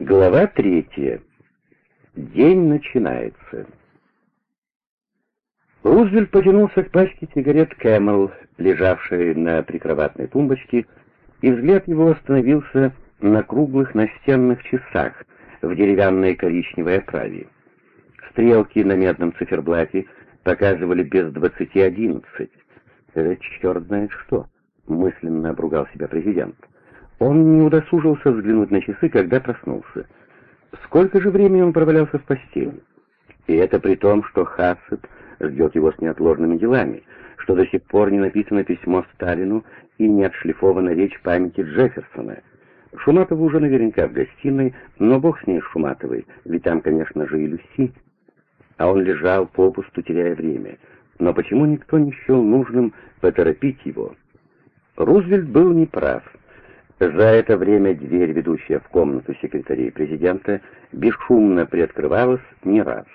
Глава третья. День начинается. Рузвельт потянулся к пачке сигарет Camel, лежавшей на прикроватной тумбочке, и взгляд его остановился на круглых настенных часах в деревянной коричневой оправе. Стрелки на медном циферблате показывали без двадцати одиннадцать. «Это черт знает что!» — мысленно обругал себя президент. Он не удосужился взглянуть на часы, когда проснулся. Сколько же времени он провалялся в постели? И это при том, что Хассет ждет его с неотложными делами, что до сих пор не написано письмо Сталину и не отшлифована речь памяти Джефферсона. Шуматова уже наверняка в гостиной, но бог с ней Шуматовой, ведь там, конечно же, и Люси. А он лежал попусту, теряя время. Но почему никто не счел нужным поторопить его? Рузвельт был неправ. За это время дверь, ведущая в комнату секретарей президента, бесшумно приоткрывалась не раз.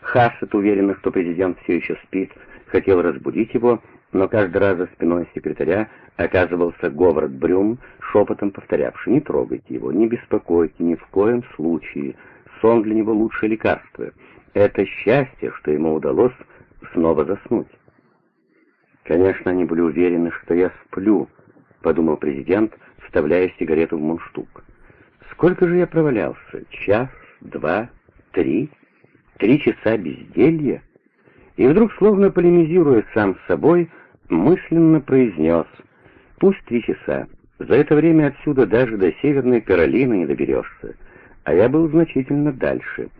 Хассет, уверенно, что президент все еще спит, хотел разбудить его, но каждый раз за спиной секретаря оказывался Говард Брюм, шепотом повторявший «Не трогайте его, не беспокойте, ни в коем случае, сон для него лучшее лекарство. Это счастье, что ему удалось снова заснуть». «Конечно, они были уверены, что я сплю», — подумал президент, — вставляя сигарету в мундштук. Сколько же я провалялся? Час, два, три? Три часа безделья? И вдруг, словно полемизируя сам с собой, мысленно произнес «Пусть три часа. За это время отсюда даже до Северной Каролины не доберешься. А я был значительно дальше.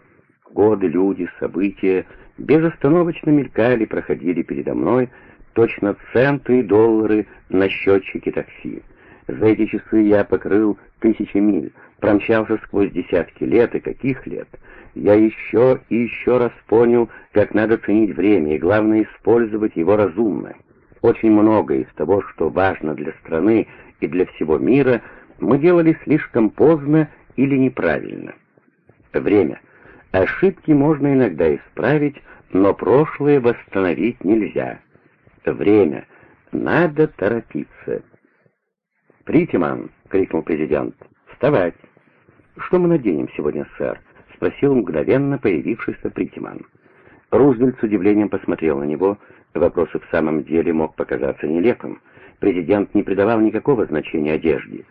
Годы, люди, события безостановочно мелькали, проходили передо мной, точно центы и доллары на счетчике такси. За эти часы я покрыл тысячи миль, промчался сквозь десятки лет, и каких лет. Я еще и еще раз понял, как надо ценить время, и главное, использовать его разумно. Очень многое из того, что важно для страны и для всего мира, мы делали слишком поздно или неправильно. Время. Ошибки можно иногда исправить, но прошлое восстановить нельзя. Время. Надо торопиться. «Притиман!» — крикнул президент. «Вставать!» «Что мы наденем сегодня, сэр?» — спросил мгновенно появившийся Притиман. Рузвельт с удивлением посмотрел на него. Вопрос и в самом деле мог показаться нелепым. Президент не придавал никакого значения одежде.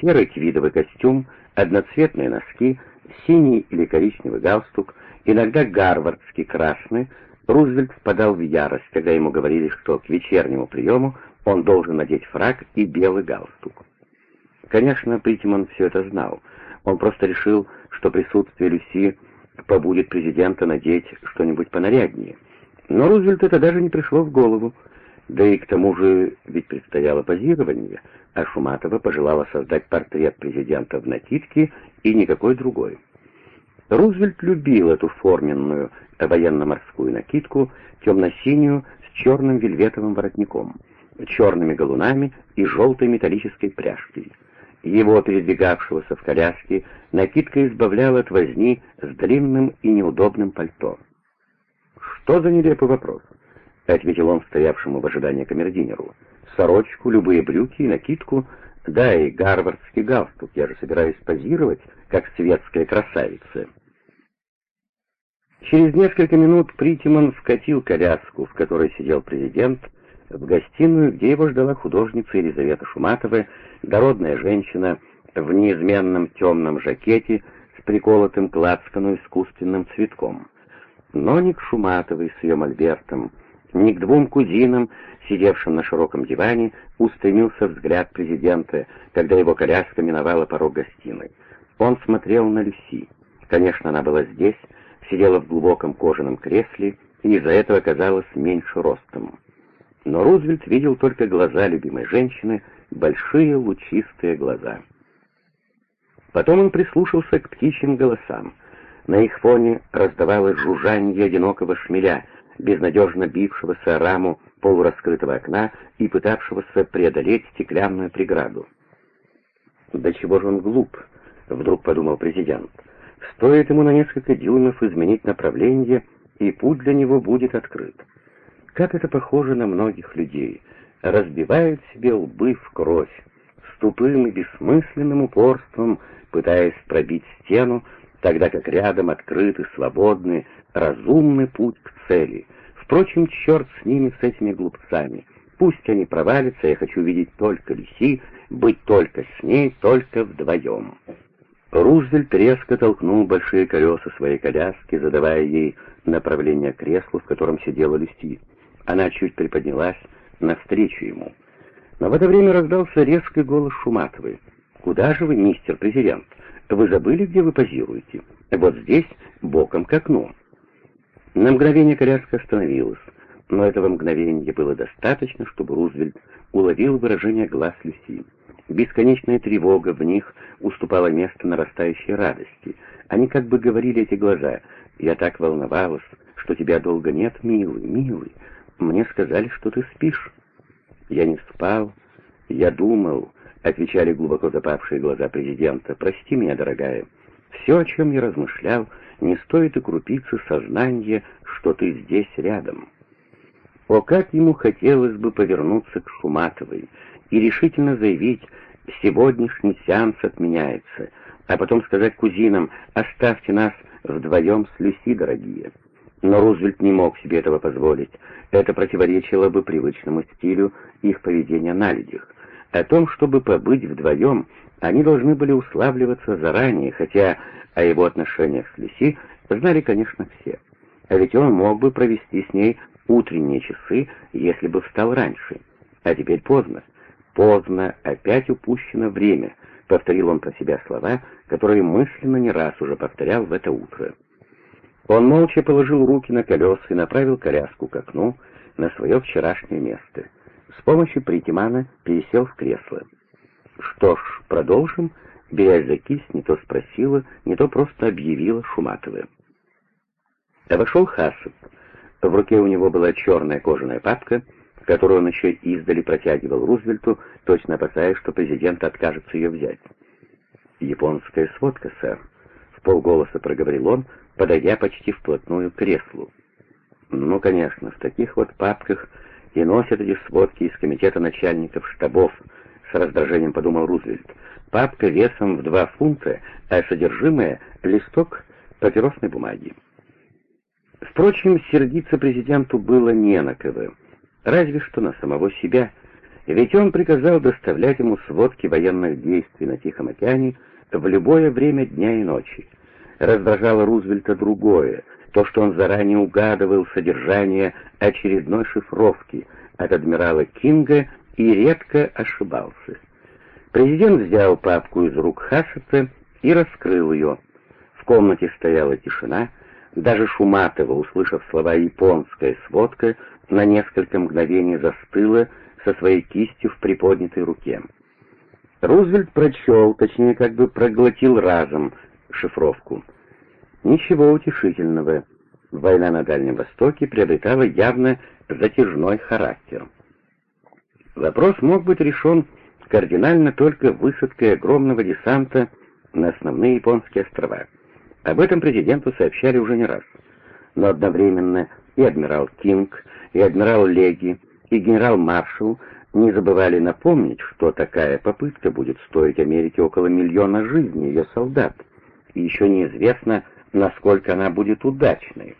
Серый твидовый костюм, одноцветные носки, синий или коричневый галстук, иногда гарвардский красный. Рузвельт впадал в ярость, когда ему говорили, что к вечернему приему он должен надеть фрак и белый галстук. Конечно, Притиман все это знал. Он просто решил, что присутствие Люси побудет президента надеть что-нибудь понаряднее. Но Рузвельт это даже не пришло в голову. Да и к тому же ведь предстояло позирование, а Шуматова пожелала создать портрет президента в накидке и никакой другой. Рузвельт любил эту форменную военно-морскую накидку, темно-синюю, с черным вельветовым воротником — черными галунами и желтой металлической пряжкой. Его, передвигавшегося в коляске, накидка избавляла от возни с длинным и неудобным пальто. «Что за нелепый вопрос?» — ответил он стоявшему в ожидании камердинеру. «Сорочку, любые брюки и накидку, да и гарвардский галстук. Я же собираюсь позировать, как светская красавица». Через несколько минут Притиман вкатил коляску, в которой сидел президент, в гостиную, где его ждала художница Елизавета Шуматова, дородная женщина в неизменном темном жакете с приколотым к искусственным цветком. Но ни к Шуматовой с ее мольбертом, ни к двум кузинам, сидевшим на широком диване, устремился взгляд президента, когда его коляска миновала порог гостиной. Он смотрел на Люси. Конечно, она была здесь, сидела в глубоком кожаном кресле и из-за этого казалась меньше ростом но Рузвельт видел только глаза любимой женщины, большие лучистые глаза. Потом он прислушался к птичьим голосам. На их фоне раздавалось жужжанье одинокого шмеля, безнадежно бившегося раму полураскрытого окна и пытавшегося преодолеть стеклянную преграду. «Да чего же он глуп?» — вдруг подумал президент. «Стоит ему на несколько дюймов изменить направление, и путь для него будет открыт». Как это похоже на многих людей. Разбивают себе лбы в кровь, с тупым и бессмысленным упорством пытаясь пробить стену, тогда как рядом открытый, свободный, разумный путь к цели. Впрочем, черт с ними, с этими глупцами. Пусть они провалятся, я хочу видеть только Люси, быть только с ней, только вдвоем. Рузвельт резко толкнул большие колеса своей коляски, задавая ей направление креслу, в котором сидела Люси. Она чуть приподнялась навстречу ему. Но в это время раздался резкий голос Шуматовой. «Куда же вы, мистер президент? Вы забыли, где вы позируете? Вот здесь, боком к окну». На мгновение коляска остановилась, но этого мгновения было достаточно, чтобы Рузвельт уловил выражение глаз Люси. Бесконечная тревога в них уступала место нарастающей радости. Они как бы говорили эти глаза. «Я так волновалась, что тебя долго нет, милый, милый. Мне сказали, что ты спишь». «Я не спал. Я думал», — отвечали глубоко запавшие глаза президента. «Прости меня, дорогая. Все, о чем я размышлял, не стоит и крупицы сознания, что ты здесь рядом». О, как ему хотелось бы повернуться к Шуматовой и решительно заявить, сегодняшний сеанс отменяется, а потом сказать кузинам, оставьте нас вдвоем с Люси, дорогие. Но Рузвельт не мог себе этого позволить. Это противоречило бы привычному стилю их поведения на людях. О том, чтобы побыть вдвоем, они должны были уславливаться заранее, хотя о его отношениях с Люси знали, конечно, все. А ведь он мог бы провести с ней утренние часы, если бы встал раньше. А теперь поздно. Поздно, опять упущено время, повторил он про себя слова, которые мысленно не раз уже повторял в это утро. Он молча положил руки на колеса и направил коляску к окну на свое вчерашнее место. С помощью Притимана пересел в кресло. «Что ж, продолжим?» Берясь за кисть, не то спросила, не то просто объявила Шуматова. Вошел Хассет. В руке у него была черная кожаная папка, которую он еще издали протягивал Рузвельту, точно опасаясь, что президент откажется ее взять. «Японская сводка, сэр», — в полголоса проговорил он, подойдя почти вплотную к креслу. «Ну, конечно, в таких вот папках и носят эти сводки из комитета начальников штабов», — с раздражением подумал Рузвельт. «Папка весом в два фунта, а содержимое — листок папиросной бумаги». Впрочем, сердиться президенту было не на кого, разве что на самого себя, ведь он приказал доставлять ему сводки военных действий на Тихом океане в любое время дня и ночи. Раздражало Рузвельта другое, то, что он заранее угадывал содержание очередной шифровки от адмирала Кинга и редко ошибался. Президент взял папку из рук Хассета и раскрыл ее. В комнате стояла тишина, даже Шуматова, услышав слова «японская сводка», на несколько мгновений застыла со своей кистью в приподнятой руке. Рузвельт прочел, точнее, как бы проглотил разом шифровку. Ничего утешительного. Война на Дальнем Востоке приобретала явно затяжной характер. Вопрос мог быть решен кардинально только высадкой огромного десанта на основные японские острова. Об этом президенту сообщали уже не раз. Но одновременно и адмирал Кинг, и адмирал Леги, и генерал-маршал не забывали напомнить, что такая попытка будет стоить Америке около миллиона жизней ее солдат, и еще неизвестно, насколько она будет удачной.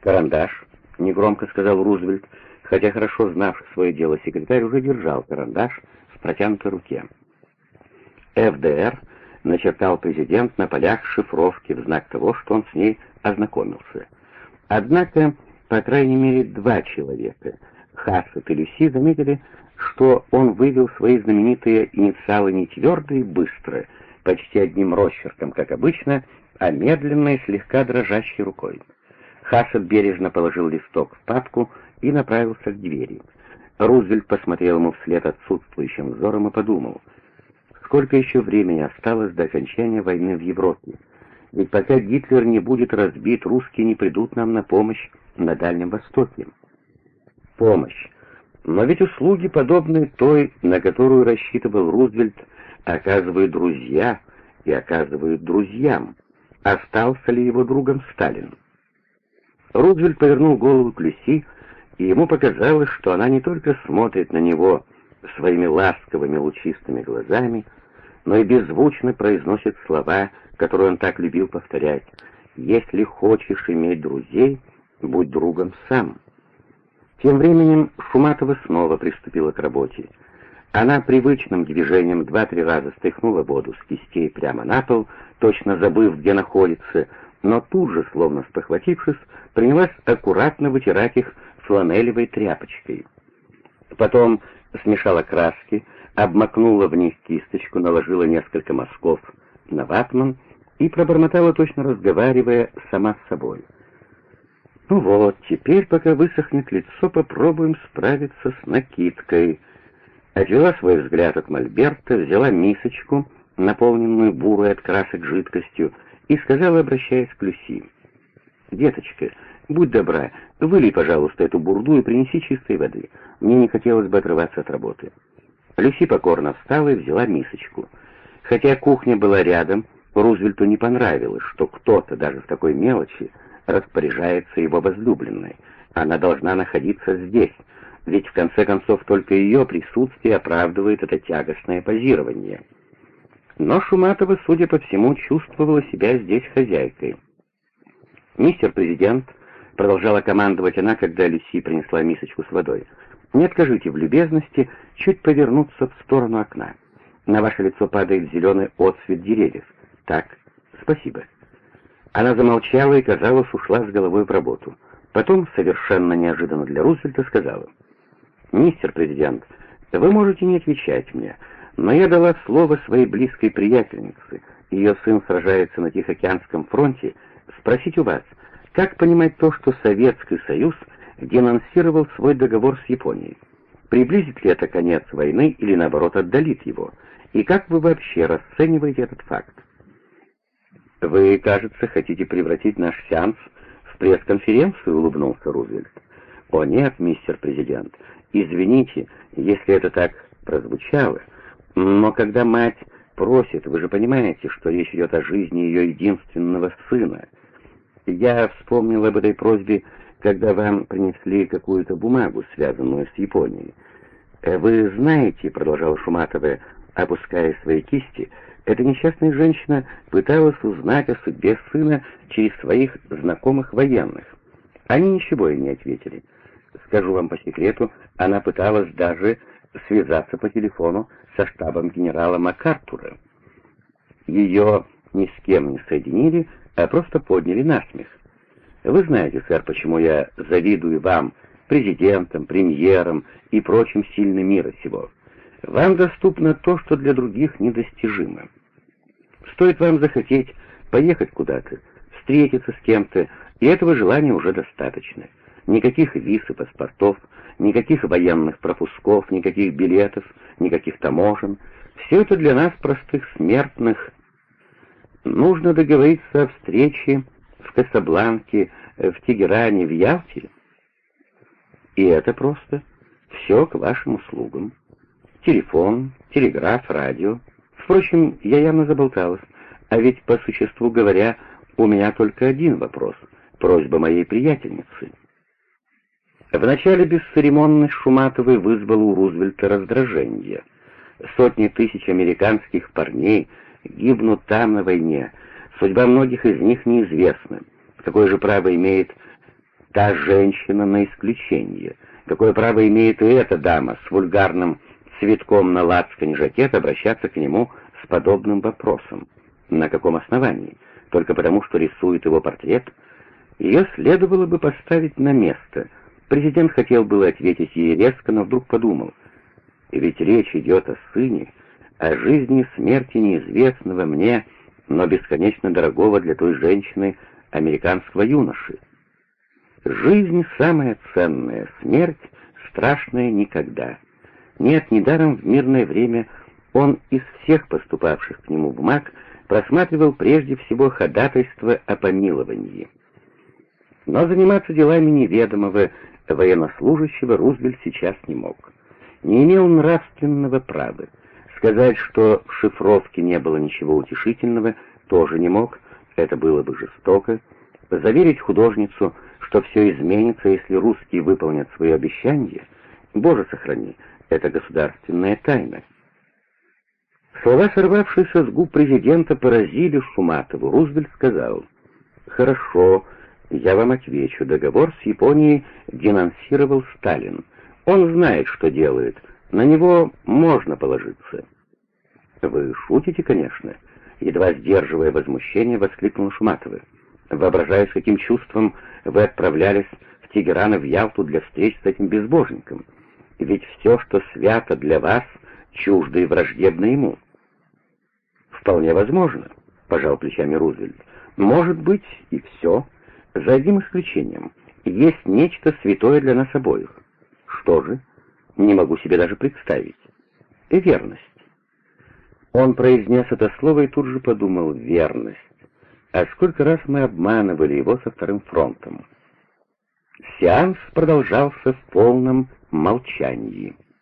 «Карандаш», — негромко сказал Рузвельт, хотя хорошо знавший свое дело секретарь уже держал карандаш в протянутой руке. ФДР начертал президент на полях шифровки в знак того, что он с ней ознакомился. Однако, по крайней мере, два человека, Хассет и Люси, заметили, что он вывел свои знаменитые инициалы не твердо и быстро, почти одним росчерком, как обычно, а медленно и слегка дрожащей рукой. Хассет бережно положил листок в папку и направился к двери. Рузвельт посмотрел ему вслед отсутствующим взором и подумал — Сколько еще времени осталось до окончания войны в Европе? Ведь пока Гитлер не будет разбит, русские не придут нам на помощь на Дальнем Востоке. Помощь. Но ведь услуги, подобные той, на которую рассчитывал Рузвельт, оказывают друзья и оказывают друзьям. Остался ли его другом Сталин? Рузвельт повернул голову к Люси, и ему показалось, что она не только смотрит на него своими ласковыми лучистыми глазами, но и беззвучно произносит слова, которые он так любил повторять. «Если хочешь иметь друзей, будь другом сам». Тем временем Шуматова снова приступила к работе. Она привычным движением два-три раза стряхнула воду с кистей прямо на пол, точно забыв, где находится, но тут же, словно спохватившись, принялась аккуратно вытирать их фланелевой тряпочкой. Потом смешала краски, обмакнула в них кисточку, наложила несколько мазков на ватман и пробормотала, точно разговаривая сама с собой. «Ну вот, теперь, пока высохнет лицо, попробуем справиться с накидкой», Отвела свой взгляд от мольберта, взяла мисочку, наполненную бурой от красок жидкостью, и сказала, обращаясь к Люси, «Деточка, будь добра, вылей, пожалуйста, эту бурду и принеси чистой воды. Мне не хотелось бы отрываться от работы». Люси покорно встала и взяла мисочку. Хотя кухня была рядом, Рузвельту не понравилось, что кто-то даже в такой мелочи распоряжается его возлюбленной. Она должна находиться здесь, ведь в конце концов только ее присутствие оправдывает это тягостное позирование. Но Шуматова, судя по всему, чувствовала себя здесь хозяйкой. «Мистер президент», — продолжала командовать она, когда Люси принесла мисочку с водой, — «не откажите в любезности чуть повернуться в сторону окна. На ваше лицо падает зеленый отсвет деревьев. Так, спасибо». Она замолчала и, казалось, ушла с головой в работу. Потом, совершенно неожиданно для Рузвельта, сказала — «Мистер президент, вы можете не отвечать мне, но я дала слово своей близкой приятельнице, ее сын сражается на Тихоокеанском фронте, спросить у вас, как понимать то, что Советский Союз денонсировал свой договор с Японией? Приблизит ли это конец войны или, наоборот, отдалит его? И как вы вообще расцениваете этот факт? «Вы, кажется, хотите превратить наш сеанс в пресс-конференцию», — улыбнулся Рузвельт. «О нет, мистер президент, Извините, если это так прозвучало, но когда мать просит, вы же понимаете, что речь идет о жизни ее единственного сына. Я вспомнил об этой просьбе, когда вам принесли какую-то бумагу, связанную с Японией. Э, «Вы знаете», — продолжала Шуматова, опуская свои кисти, эта несчастная женщина пыталась узнать о судьбе сына через своих знакомых военных. Они ничего ей не ответили. Скажу вам по секрету, она пыталась даже связаться по телефону со штабом генерала МакАртура. Ее ни с кем не соединили, а просто подняли на смех. Вы знаете, сэр, почему я завидую вам, президентам, премьерам и прочим сильным мира сего. Вам доступно то, что для других недостижимо. Стоит вам захотеть поехать куда-то, встретиться с кем-то, и этого желания уже достаточно. Никаких виз и паспортов, никаких военных пропусков, никаких билетов, никаких таможен. Все это для нас, простых смертных. Нужно договориться о встрече в Касабланке, в Тегеране, в Ялте. И это просто. Все к вашим услугам. Телефон, телеграф, радио. Впрочем, я явно заболталась. А ведь, по существу говоря, у меня только один вопрос. Просьба моей приятельницы. Вначале бесцеремонность Шуматовой вызвала у Рузвельта раздражение. Сотни тысяч американских парней гибнут там на войне, судьба многих из них неизвестна. Какое же право имеет та женщина на исключение? Какое право имеет и эта дама с вульгарным цветком на лацкане жакет обращаться к нему с подобным вопросом? На каком основании? Только потому, что рисует его портрет? Ее следовало бы поставить на место — Президент хотел было ответить ей резко, но вдруг подумал, ведь речь идет о сыне, о жизни смерти неизвестного мне, но бесконечно дорогого для той женщины американского юноши. Жизнь самая ценная, смерть страшная никогда. Нет, недаром в мирное время он из всех поступавших к нему бумаг просматривал прежде всего ходатайство о помиловании. Но заниматься делами неведомого военнослужащего Рузвельт сейчас не мог. Не имел нравственного права. Сказать, что в шифровке не было ничего утешительного, тоже не мог, это было бы жестоко. Заверить художницу, что все изменится, если русские выполнят свои обещания, Боже сохрани, это государственная тайна. Слова, сорвавшиеся с губ президента, поразили Шуматову. Рузвельт сказал, «Хорошо, я вам отвечу. Договор с Японией денонсировал Сталин. Он знает, что делает. На него можно положиться». «Вы шутите, конечно», — едва сдерживая возмущение, воскликнул Шуматова. «Воображая, с каким чувством вы отправлялись в Тегеран и в Ялту для встреч с этим безбожником. Ведь все, что свято для вас, чуждо и враждебно ему». «Вполне возможно», — пожал плечами Рузвельт. «Может быть, и все. За одним исключением. Есть нечто святое для нас обоих. Что же? Не могу себе даже представить. Верность. Он произнес это слово и тут же подумал «верность». А сколько раз мы обманывали его со вторым фронтом. Сеанс продолжался в полном молчании.